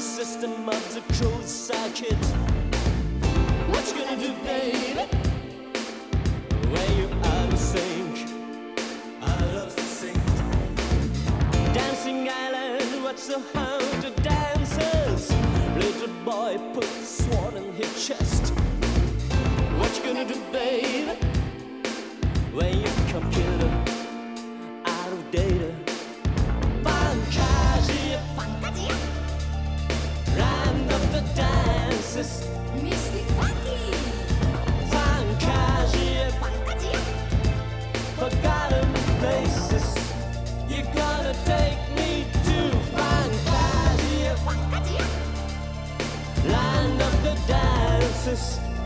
system of the closed circuit. What you gonna do, baby? Where you out of sync, out of sync. Dancing island, what's the harm to dancers? Little boy put a sword in his chest. What you gonna do, baby? When you This.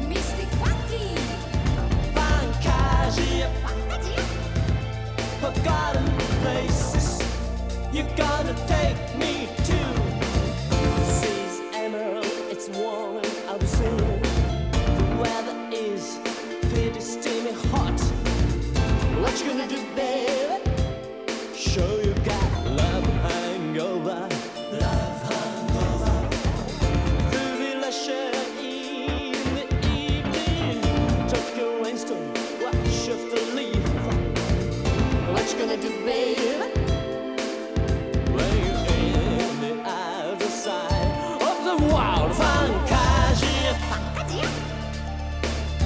wild Funkasia. Funkasia.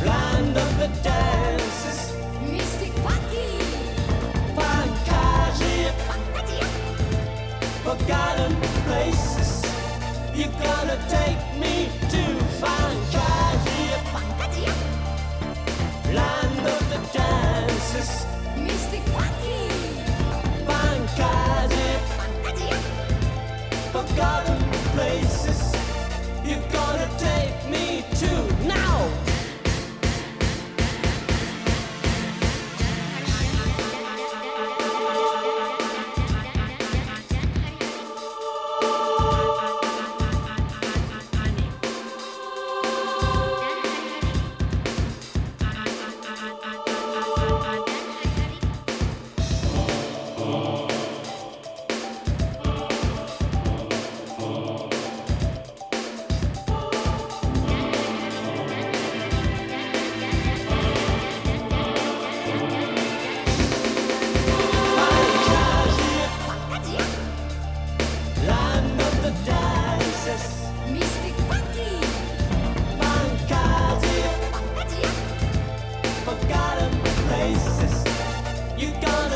Land of the dances. Mystic Funky. Funkasia. Funkasia. Forgotten places. You're gonna take me to Funkasia. Funkasia. Land of the dances.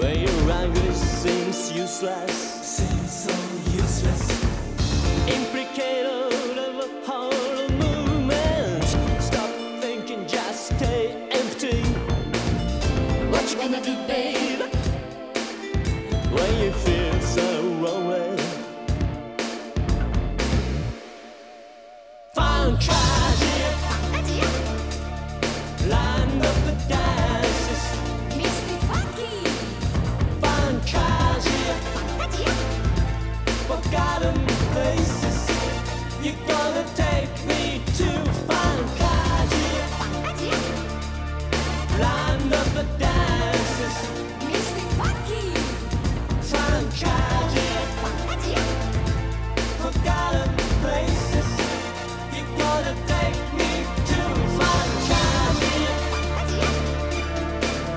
When your language seems useless, seems so useless.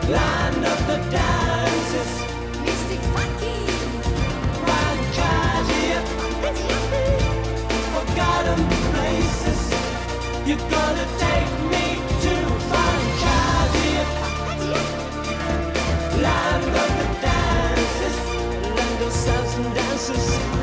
Land of the dances. Mystic Forgotten places. You're gonna take me to Land of the dances. Land of sounds and dances.